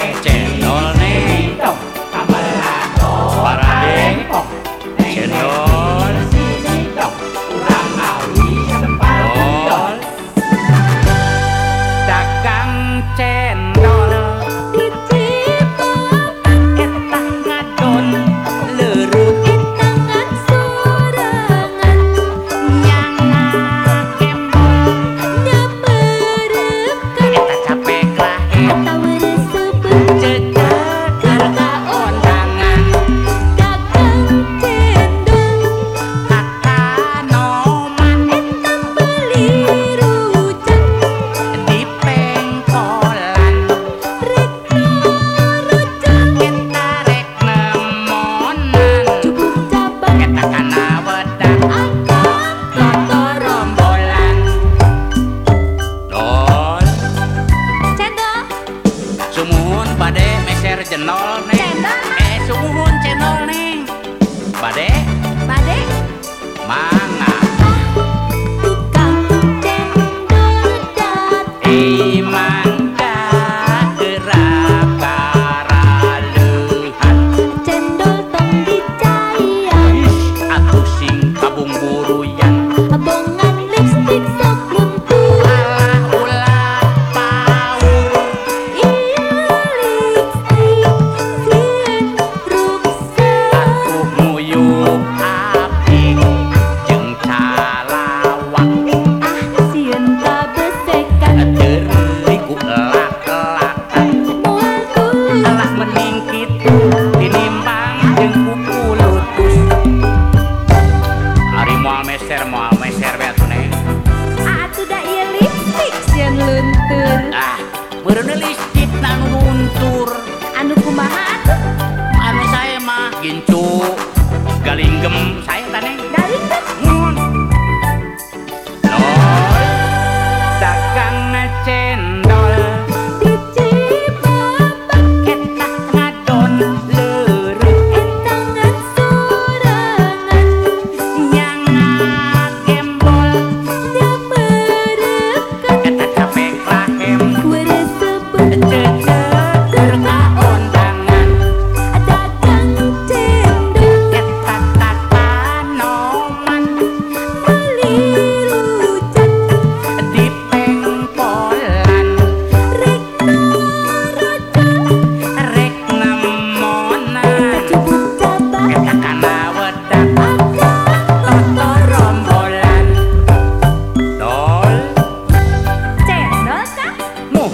Ten, ten, ten, ten. nè Mẹ xuống hôn chè nô nè Bà đế 个嗯。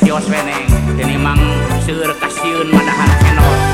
gucken Jos mening deimang Surkasyun madhana heo.